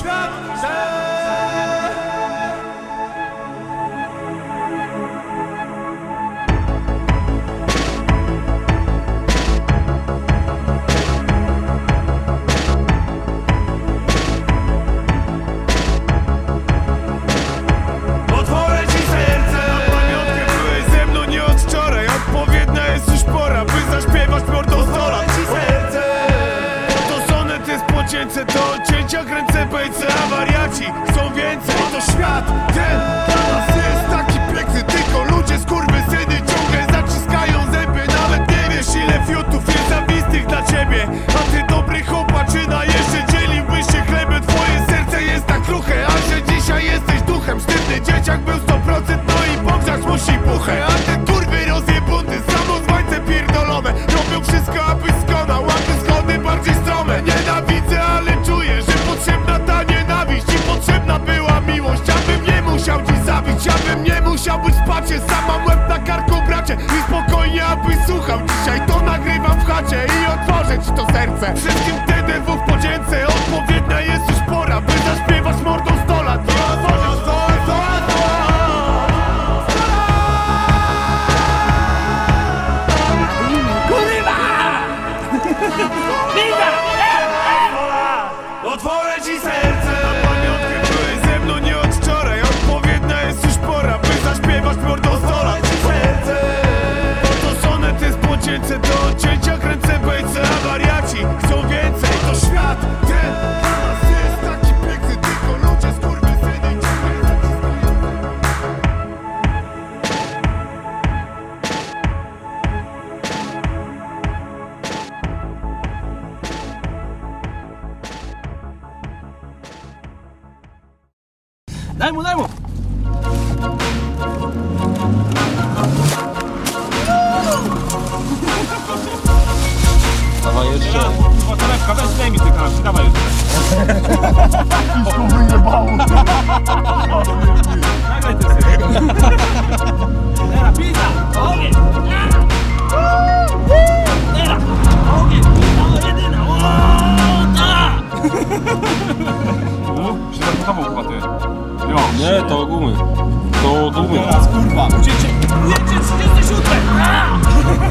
świat chce. Pocięcie To cięcia kręcę bejce A wariaci chcą więcej To świat Abym nie musiał być w pacie. Sam mam łeb na karku bracie. I spokojnie abyś słuchał. Dzisiaj to nagrywam w chacie I otworzę ci to serce. Wszystkim TDW w podzięce. Odpowiednia jest już pora By zaśpiewać mordą 100 lat. I to Otworzę ci serce ないもんないもん давай еще. Вот, вот, когда снимете, короче, давай еще. U, się zabudował chyba ty. Jo. Nie, to gumy. To gumy. Teraz kurwa! Uciekcie! Uciekcie 37!